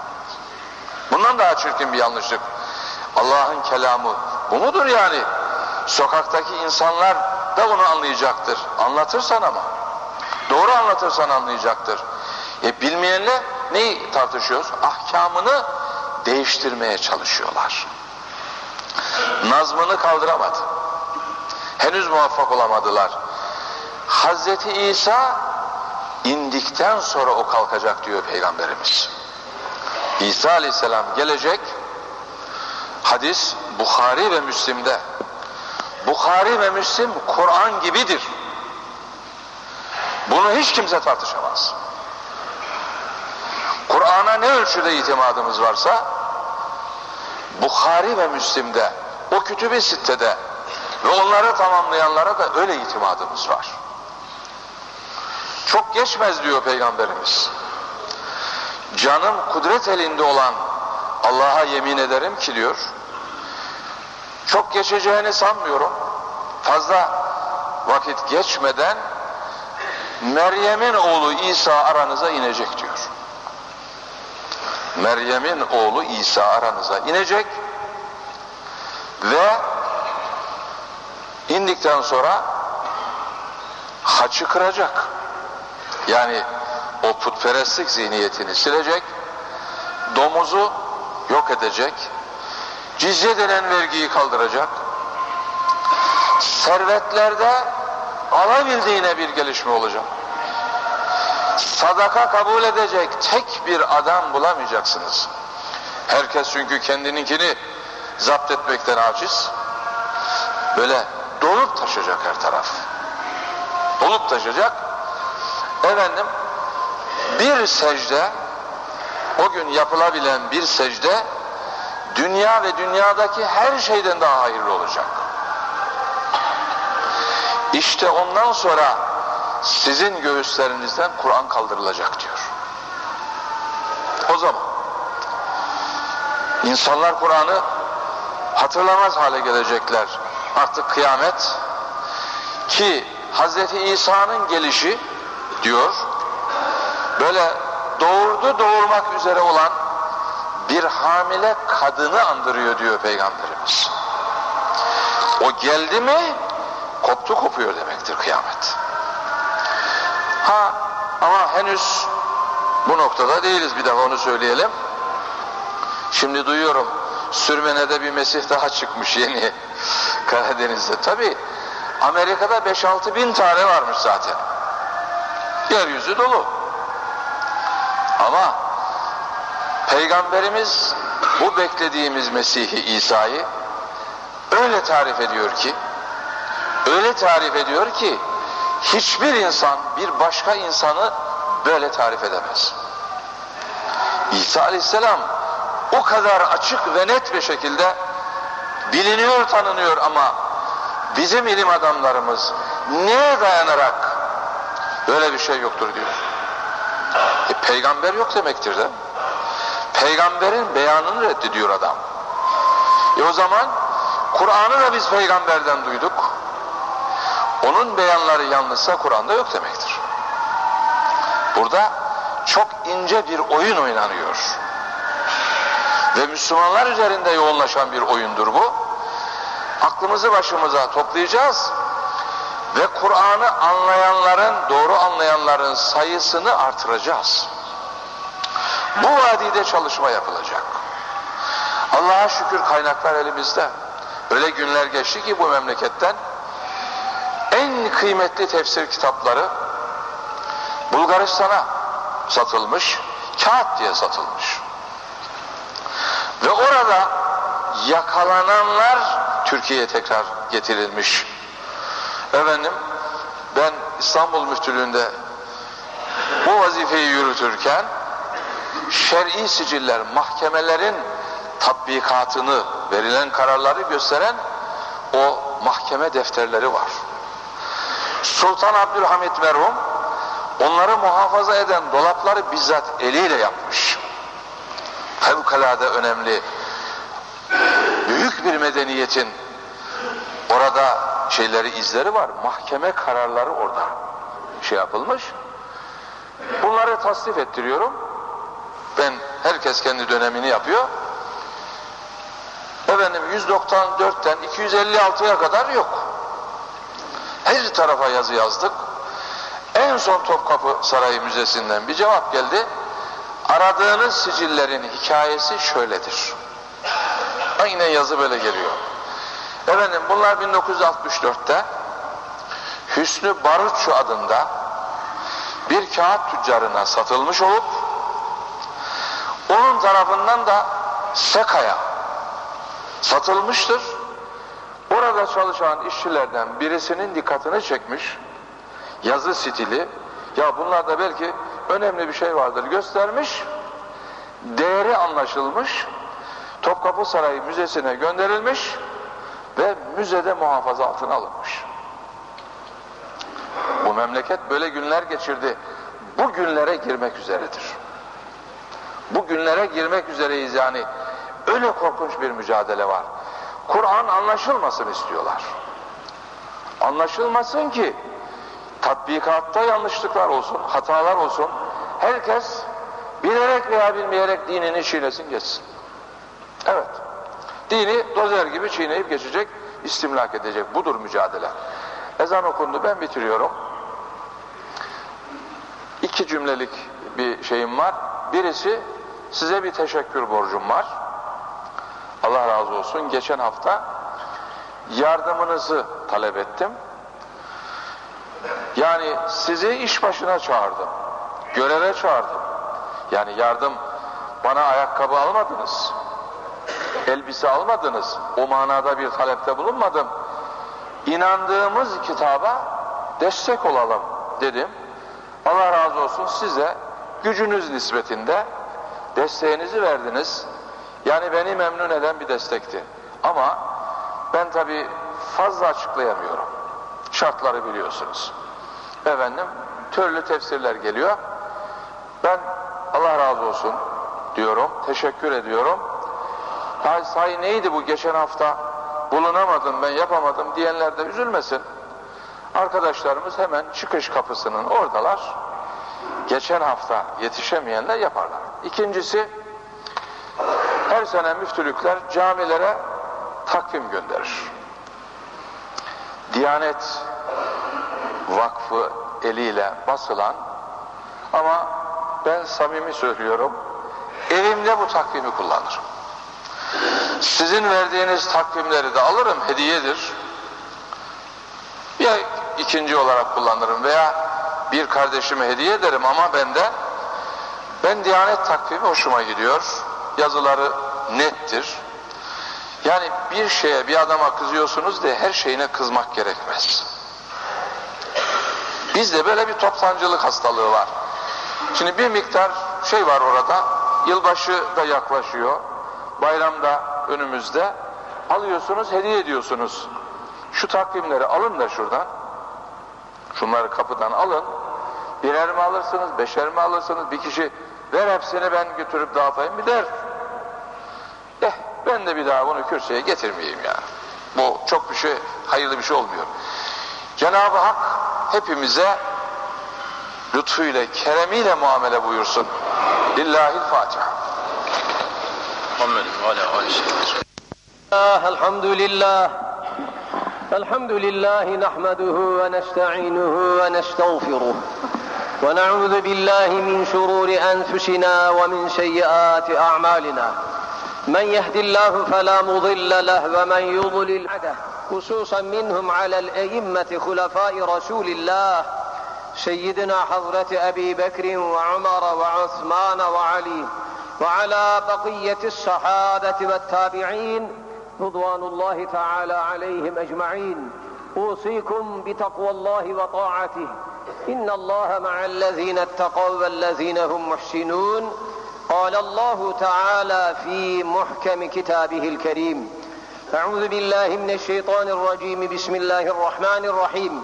Bundan daha çirkin bir yanlışlık. Allah'ın kelamı bu mudur yani? Sokaktaki insanlar da onu anlayacaktır. Anlatırsan ama. Doğru anlatırsan anlayacaktır. E bilmeyenle neyi tartışıyoruz? Ahkamını değiştirmeye çalışıyorlar. Nazmını kaldıramadı. Henüz muvaffak olamadılar. Hazreti İsa indikten sonra o kalkacak diyor Peygamberimiz. İsa Aleyhisselam gelecek. Hadis Bukhari ve Müslim'de. Bukhari ve Müslim Kur'an gibidir. Bunu hiç kimse tartışamaz. Kur'an'a ne ölçüde itimadımız varsa Bukhari ve Müslim'de o kütüb-i sittede ve onları tamamlayanlara da öyle itimadımız var. Çok geçmez diyor Peygamberimiz. Canım kudret elinde olan Allah'a yemin ederim ki diyor, çok geçeceğini sanmıyorum. Fazla vakit geçmeden Meryem'in oğlu İsa aranıza inecek diyor. Meryem'in oğlu İsa aranıza inecek ve indikten sonra haçı kıracak. Yani o putperestlik zihniyetini silecek, domuzu yok edecek, cizye denen vergiyi kaldıracak, servetlerde alabildiğine bir gelişme olacak. Sadaka kabul edecek tek bir adam bulamayacaksınız. Herkes çünkü kendininkini zapt etmekten aciz. Böyle dolup taşacak her taraf. Dolup taşacak. Efendim bir secde o gün yapılabilen bir secde dünya ve dünyadaki her şeyden daha hayırlı olacak. İşte ondan sonra sizin göğüslerinizden Kur'an kaldırılacak diyor. O zaman insanlar Kur'an'ı hatırlamaz hale gelecekler. Artık kıyamet ki Hazreti İsa'nın gelişi diyor böyle doğurdu doğurmak üzere olan bir hamile kadını andırıyor diyor Peygamberimiz. O geldi mi koptu kopuyor demektir kıyamet. Ha ama henüz bu noktada değiliz bir daha onu söyleyelim. Şimdi duyuyorum Sürmene'de bir Mesih daha çıkmış yeni Karadeniz'de. Tabi Amerika'da 5-6 bin tane varmış zaten. Yeryüzü dolu. Ama Peygamberimiz bu beklediğimiz Mesih'i İsa'yı öyle tarif ediyor ki öyle tarif ediyor ki hiçbir insan bir başka insanı böyle tarif edemez. İsa aleyhisselam o kadar açık ve net bir şekilde biliniyor, tanınıyor ama bizim ilim adamlarımız neye dayanarak böyle bir şey yoktur diyor. E, peygamber yok demektir de. Peygamberin beyanını reddediyor adam. E o zaman Kur'an'ı da biz peygamberden duyduk. Onun beyanları yanlışsa Kur'an'da yok demektir. Burada çok ince bir oyun oynanıyor. Ve Müslümanlar üzerinde yoğunlaşan bir oyundur bu. Aklımızı başımıza toplayacağız ve Kur'an'ı anlayanların, doğru anlayanların sayısını artıracağız. Bu vadide çalışma yapılacak. Allah'a şükür kaynaklar elimizde. Öyle günler geçti ki bu memleketten en kıymetli tefsir kitapları Bulgaristan'a satılmış, kağıt diye satılmış. Ve orada yakalananlar Türkiye'ye tekrar getirilmiş. Efendim ben İstanbul Müftülüğü'nde bu vazifeyi yürütürken şer'i siciller, mahkemelerin tatbikatını, verilen kararları gösteren o mahkeme defterleri var. Sultan Abdülhamit merhum onları muhafaza eden dolapları bizzat eliyle yapmış. Fevkalade önemli büyük bir medeniyetin orada şeyleri izleri var. Mahkeme kararları orada şey yapılmış. Bunları tasnif ettiriyorum. Ben herkes kendi dönemini yapıyor. Efendim 194'ten 256'ya kadar yok. Her tarafa yazı yazdık. En son Topkapı Sarayı Müzesi'nden bir cevap geldi. Aradığınız sicillerin hikayesi şöyledir. Aynen yazı böyle geliyor. Efendim bunlar 1964'te Hüsnü Barutçu adında bir kağıt tüccarına satılmış olup onun tarafından da Seka'ya satılmıştır. Orada çalışan işçilerden birisinin dikkatini çekmiş. Yazı stili. Ya bunlarda belki önemli bir şey vardır göstermiş. Değeri anlaşılmış. Topkapı Sarayı Müzesi'ne gönderilmiş ve müzede muhafaza altına alınmış. Bu memleket böyle günler geçirdi. Bu günlere girmek üzeredir. Bu günlere girmek üzereyiz yani. Öyle korkunç bir mücadele var. Kur'an anlaşılmasın istiyorlar. Anlaşılmasın ki tatbikatta yanlışlıklar olsun, hatalar olsun. Herkes bilerek veya bilmeyerek dinini çiğnesin geçsin. Evet. Dini dozer gibi çiğneyip geçecek, istimlak edecek. Budur mücadele. Ezan okundu, ben bitiriyorum. İki cümlelik bir şeyim var. Birisi, size bir teşekkür borcum var. Allah razı olsun. Geçen hafta yardımınızı talep ettim. Yani sizi iş başına çağırdım. Göreve çağırdım. Yani yardım bana ayakkabı almadınız. Elbise almadınız. O manada bir talepte bulunmadım. İnandığımız kitaba destek olalım dedim. Allah razı olsun size gücünüz nispetinde desteğinizi verdiniz. Yani beni memnun eden bir destekti. Ama ben tabi fazla açıklayamıyorum. Şartları biliyorsunuz. Efendim türlü tefsirler geliyor. Ben Allah razı olsun diyorum. Teşekkür ediyorum. Hay say neydi bu geçen hafta bulunamadım ben yapamadım diyenler de üzülmesin. Arkadaşlarımız hemen çıkış kapısının oradalar. Geçen hafta yetişemeyenler yaparlar. İkincisi her sene müftülükler camilere takvim gönderir. Diyanet Vakfı eliyle basılan ama ben samimi söylüyorum evimde bu takvimi kullanırım. Sizin verdiğiniz takvimleri de alırım hediyedir. Ya ikinci olarak kullanırım veya bir kardeşime hediye ederim ama ben de ben Diyanet takvimi hoşuma gidiyor. Yazıları nettir. Yani bir şeye bir adama kızıyorsunuz diye her şeyine kızmak gerekmez. Bizde böyle bir toptancılık hastalığı var. Şimdi bir miktar şey var orada. Yılbaşı da yaklaşıyor. Bayramda önümüzde. Alıyorsunuz, hediye ediyorsunuz. Şu takvimleri alın da şuradan. Şunları kapıdan alın. Birer mi alırsınız, beşer mi alırsınız? Bir kişi ver hepsini ben götürüp dağıtayım bir der. Eh ben de bir daha bunu kürsüye getirmeyeyim ya. Bu çok bir şey, hayırlı bir şey olmuyor. Cenab-ı Hak hepimize lütfuyla, keremiyle muamele buyursun. Lillahil Fatiha. محمد وعلى آل سيدنا الحمد لله الحمد لله نحمده ونستعينه ونستغفره ونعوذ بالله من شرور انفسنا ومن سيئات اعمالنا من يهد الله فلا مضل له ومن يضلل عده خصوصا منهم على الأئمة خلفاء رسول الله سيدنا حضرة أبي بكر وعمر وعثمان وعلي وعلى بقية الصحابة والتابعين رضوان الله تعالى عليهم أجمعين. أوصيكم بتقوى الله وطاعته. إن الله مع الذين اتقوا والذين هم محسنون. قال الله تعالى في محكم كتابه الكريم اعوذ بالله من الشيطان الرجيم بسم الله الرحمن الرحيم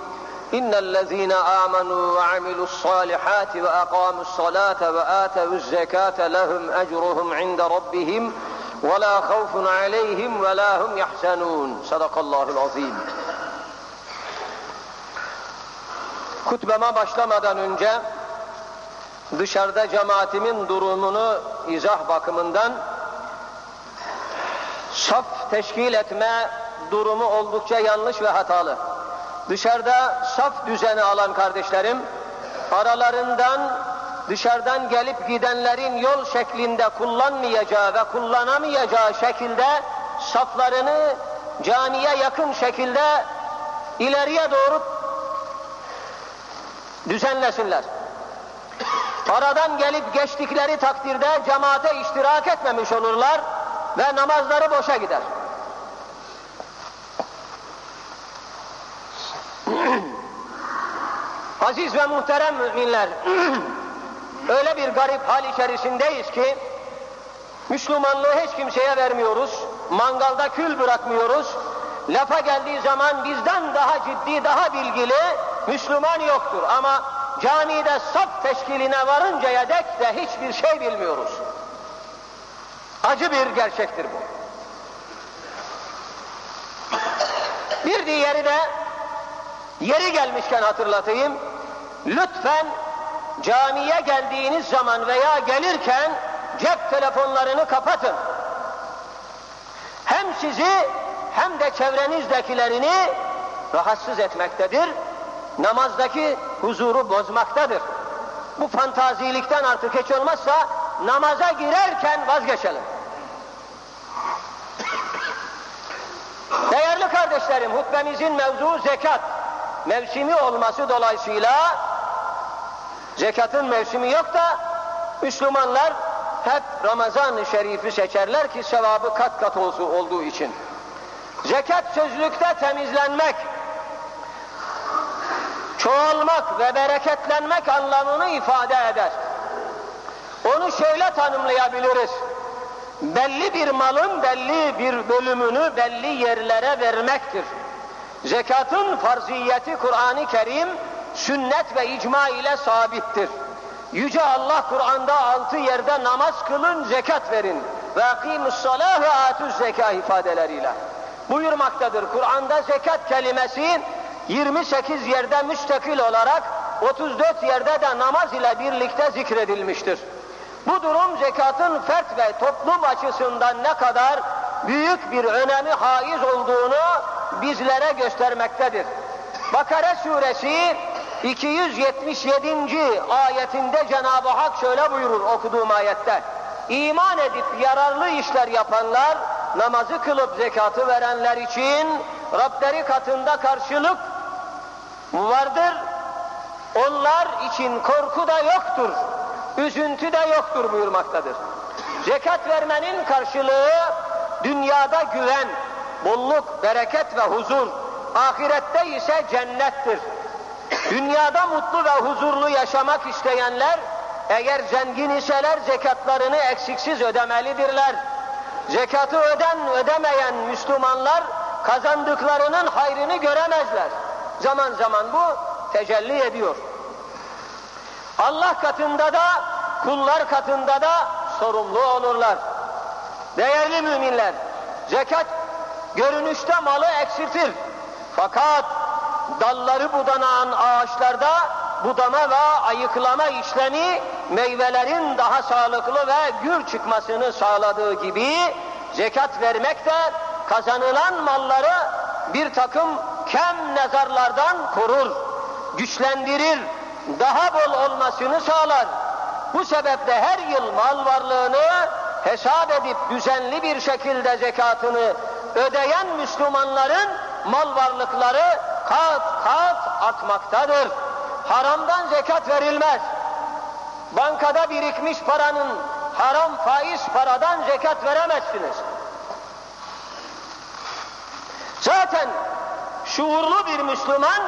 ان الذين امنوا وعملوا الصالحات واقاموا الصلاه واتوا الزكاه لهم اجرهم عند ربهم ولا خوف عليهم ولا هم يحزنون صدق الله العظيم Kutbeme başlamadan önce dışarıda cemaatimin durumunu izah bakımından saf teşkil etme durumu oldukça yanlış ve hatalı. Dışarıda saf düzeni alan kardeşlerim aralarından dışarıdan gelip gidenlerin yol şeklinde kullanmayacağı ve kullanamayacağı şekilde saflarını camiye yakın şekilde ileriye doğru düzenlesinler. Aradan gelip geçtikleri takdirde cemaate iştirak etmemiş olurlar ve namazları boşa gider. Aziz ve muhterem müminler, öyle bir garip hal içerisindeyiz ki, Müslümanlığı hiç kimseye vermiyoruz, mangalda kül bırakmıyoruz, lafa geldiği zaman bizden daha ciddi, daha bilgili Müslüman yoktur ama camide saf teşkiline varıncaya dek de hiçbir şey bilmiyoruz. Acı bir gerçektir bu. Bir diğeri de yeri gelmişken hatırlatayım. Lütfen camiye geldiğiniz zaman veya gelirken cep telefonlarını kapatın. Hem sizi hem de çevrenizdekilerini rahatsız etmektedir. Namazdaki huzuru bozmaktadır. Bu fantazilikten artık hiç olmazsa namaza girerken vazgeçelim. Değerli kardeşlerim, hutbemizin mevzu zekat. Mevsimi olması dolayısıyla zekatın mevsimi yok da Müslümanlar hep Ramazan-ı Şerif'i seçerler ki sevabı kat kat olsun olduğu için. Zekat sözlükte temizlenmek, çoğalmak ve bereketlenmek anlamını ifade eder. Onu şöyle tanımlayabiliriz. Belli bir malın belli bir bölümünü belli yerlere vermektir. Zekatın farziyeti Kur'an-ı Kerim, sünnet ve icma ile sabittir. Yüce Allah Kur'an'da altı yerde namaz kılın, zekat verin. Ve akimus salah ve ifadeleriyle. Buyurmaktadır. Kur'an'da zekat kelimesi 28 yerde müstakil olarak 34 yerde de namaz ile birlikte zikredilmiştir. Bu durum zekatın fert ve toplum açısından ne kadar büyük bir önemi haiz olduğunu bizlere göstermektedir. Bakara suresi 277. ayetinde Cenab-ı Hak şöyle buyurur okuduğum ayette. İman edip yararlı işler yapanlar, namazı kılıp zekatı verenler için Rableri katında karşılık vardır. Onlar için korku da yoktur, üzüntü de yoktur buyurmaktadır. Zekat vermenin karşılığı dünyada güven, bolluk, bereket ve huzur, ahirette ise cennettir. Dünyada mutlu ve huzurlu yaşamak isteyenler eğer zengin iseler zekatlarını eksiksiz ödemelidirler. Zekatı öden ödemeyen Müslümanlar kazandıklarının hayrını göremezler. Zaman zaman bu tecelli ediyor. Allah katında da kullar katında da sorumlu olurlar. Değerli müminler, zekat görünüşte malı eksiltir. Fakat dalları budanan ağaçlarda budama ve ayıklama işlemi meyvelerin daha sağlıklı ve gür çıkmasını sağladığı gibi zekat vermek de kazanılan malları bir takım kem nazarlardan korur, güçlendirir, daha bol olmasını sağlar. Bu sebeple her yıl mal varlığını hesap edip düzenli bir şekilde zekatını ödeyen Müslümanların mal varlıkları kat kat artmaktadır. Haramdan zekat verilmez. Bankada birikmiş paranın haram faiz paradan zekat veremezsiniz. Zaten şuurlu bir Müslüman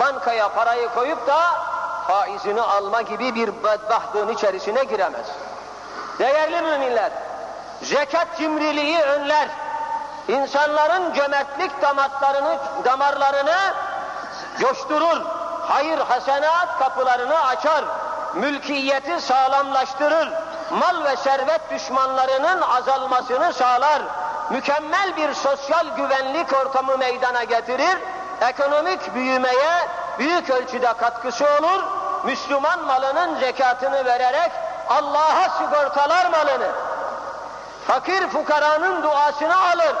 bankaya parayı koyup da faizini alma gibi bir bedbahtlığın içerisine giremez. Değerli müminler, zekat cimriliği önler. İnsanların cömertlik damarlarını, damarlarını coşturur. Hayır hasenat kapılarını açar. Mülkiyeti sağlamlaştırır. mal ve servet düşmanlarının azalmasını sağlar. Mükemmel bir sosyal güvenlik ortamı meydana getirir. Ekonomik büyümeye büyük ölçüde katkısı olur. Müslüman malının zekatını vererek Allah'a sigortalar malını. Fakir fukaranın duasını alır.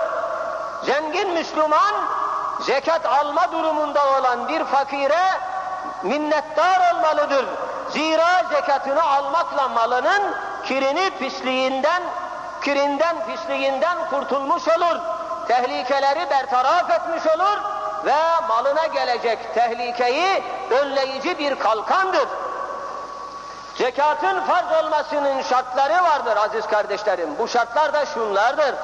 Zengin Müslüman zekat alma durumunda olan bir fakire minnettar olmalıdır. Zira zekatını almakla malının kirini pisliğinden, kirinden pisliğinden kurtulmuş olur. Tehlikeleri bertaraf etmiş olur ve malına gelecek tehlikeyi önleyici bir kalkandır. Zekatın farz olmasının şartları vardır aziz kardeşlerim. Bu şartlar da şunlardır.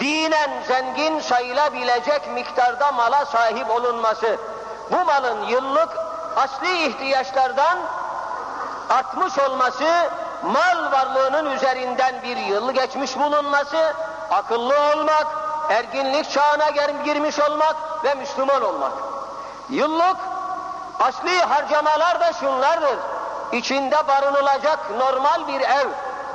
Dinen zengin sayılabilecek miktarda mala sahip olunması. Bu malın yıllık asli ihtiyaçlardan artmış olması, mal varlığının üzerinden bir yıl geçmiş bulunması, akıllı olmak, erginlik çağına girmiş olmak ve Müslüman olmak. Yıllık asli harcamalar da şunlardır. İçinde barınılacak normal bir ev,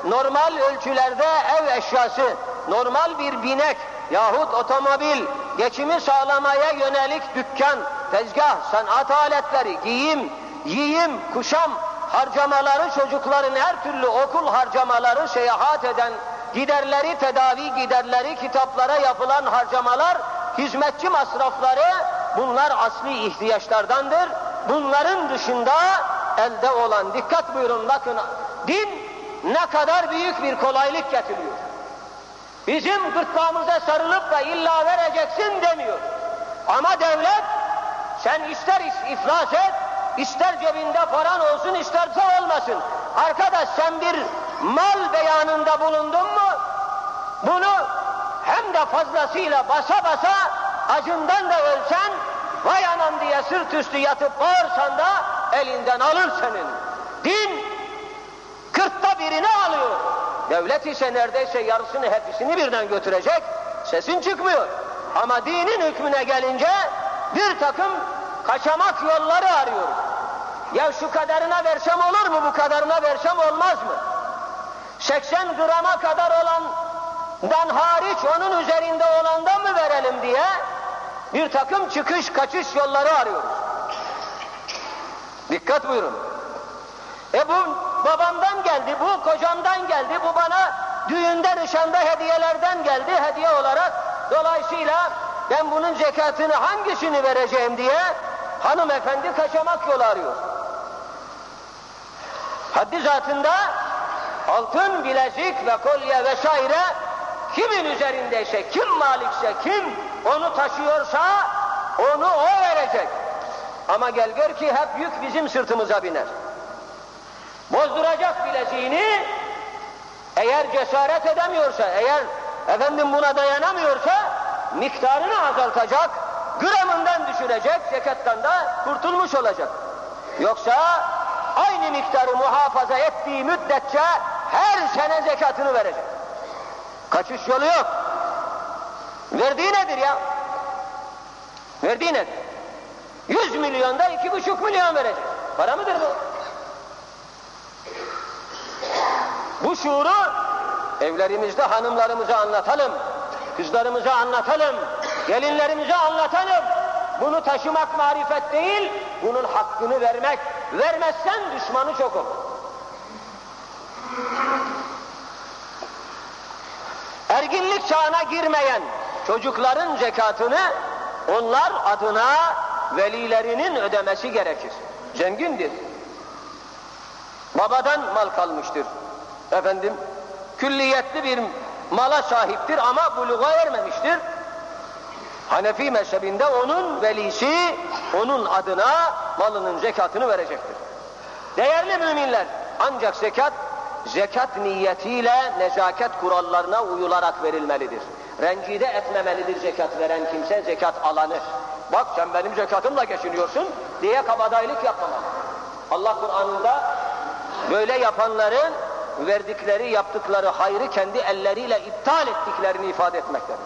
normal ölçülerde ev eşyası, normal bir binek yahut otomobil, geçimi sağlamaya yönelik dükkan, tezgah, sanat aletleri, giyim, yiyim, kuşam harcamaları, çocukların her türlü okul harcamaları, seyahat eden giderleri, tedavi giderleri, kitaplara yapılan harcamalar, hizmetçi masrafları bunlar asli ihtiyaçlardandır. Bunların dışında elde olan, dikkat buyurun bakın, din ne kadar büyük bir kolaylık getiriyor. Bizim gırtlağımıza sarılıp da illa vereceksin demiyor. Ama devlet sen ister iflas et, ister cebinde paran olsun, isterse olmasın. Arkadaş sen bir mal beyanında bulundun mu? Bunu hem de fazlasıyla basa basa acından da ölsen, vay anam diye sırt üstü yatıp bağırsan da elinden alır senin. Din kırkta birini alıyor. Devlet ise neredeyse yarısını hepsini birden götürecek. Sesin çıkmıyor. Ama dinin hükmüne gelince bir takım kaçamak yolları arıyoruz. Ya şu kadarına versem olur mu, bu kadarına versem olmaz mı? 80 grama kadar olandan hariç onun üzerinde olandan mı verelim diye bir takım çıkış kaçış yolları arıyoruz. Dikkat buyurun. E bu babamdan geldi, bu kocamdan geldi, bu bana düğünde, nişanda hediyelerden geldi hediye olarak. Dolayısıyla ben bunun zekatını hangisini vereceğim diye hanımefendi kaçamak yolu arıyor. Haddi zatında altın, bilezik ve kolye vesaire kimin üzerindeyse, kim malikse, kim onu taşıyorsa onu o verecek. Ama gel gör ki hep yük bizim sırtımıza biner. Bozduracak bileziğini eğer cesaret edemiyorsa, eğer efendim buna dayanamıyorsa miktarını azaltacak, gramından düşürecek, zekattan da kurtulmuş olacak. Yoksa aynı miktarı muhafaza ettiği müddetçe her sene zekatını verecek. Kaçış yolu yok. Verdiği nedir ya? Verdiği nedir? 100 milyonda iki buçuk milyon verecek. Para mıdır bu? Bu şuuru evlerimizde hanımlarımıza anlatalım, kızlarımıza anlatalım, gelinlerimize anlatalım. Bunu taşımak marifet değil, bunun hakkını vermek. Vermezsen düşmanı çok olur. Erginlik çağına girmeyen çocukların zekatını onlar adına velilerinin ödemesi gerekir. Zengindir. Babadan mal kalmıştır. Efendim, külliyetli bir mala sahiptir ama buluğa ermemiştir. Hanefi mezhebinde onun velisi onun adına malının zekatını verecektir. Değerli müminler ancak zekat zekat niyetiyle nezaket kurallarına uyularak verilmelidir. Rencide etmemelidir zekat veren kimse zekat alanı. Bak sen benim zekatımla geçiniyorsun diye kabadayılık yapmamalı. Allah Kur'an'ında böyle yapanların verdikleri, yaptıkları hayrı kendi elleriyle iptal ettiklerini ifade etmektedir.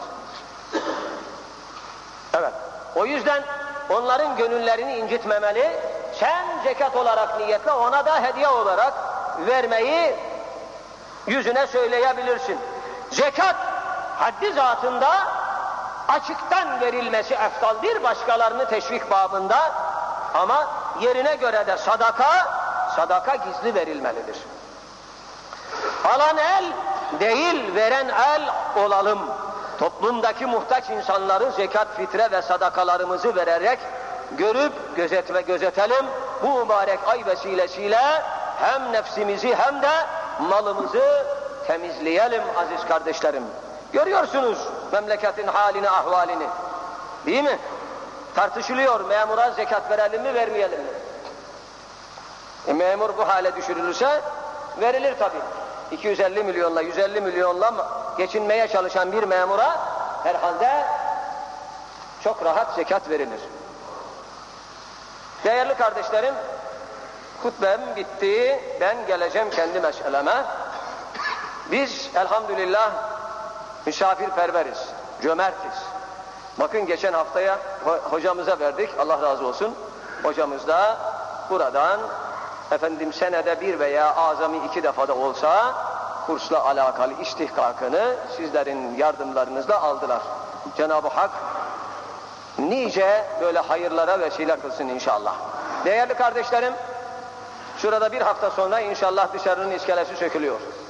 Evet. O yüzden onların gönüllerini incitmemeli, sen zekat olarak niyetle ona da hediye olarak vermeyi Yüzüne söyleyebilirsin. Zekat haddi zatında açıktan verilmesi eftaldir başkalarını teşvik babında ama yerine göre de sadaka sadaka gizli verilmelidir. Alan el değil veren el olalım. Toplumdaki muhtaç insanları zekat, fitre ve sadakalarımızı vererek görüp gözetme gözetelim. Bu mübarek ay vesilesiyle hem nefsimizi hem de malımızı temizleyelim aziz kardeşlerim. Görüyorsunuz memleketin halini, ahvalini. Değil mi? Tartışılıyor memura zekat verelim mi, vermeyelim mi? E, memur bu hale düşürülürse verilir tabii. 250 milyonla 150 milyonla geçinmeye çalışan bir memura herhalde çok rahat zekat verilir. Değerli kardeşlerim, hutbem bitti. Ben geleceğim kendi meseleme. Biz elhamdülillah misafirperveriz, cömertiz. Bakın geçen haftaya hocamıza verdik, Allah razı olsun. Hocamız da buradan efendim senede bir veya azami iki defada olsa kursla alakalı istihkakını sizlerin yardımlarınızla aldılar. Cenab-ı Hak nice böyle hayırlara vesile kılsın inşallah. Değerli kardeşlerim, şurada bir hafta sonra inşallah dışarının iskelesi sökülüyor.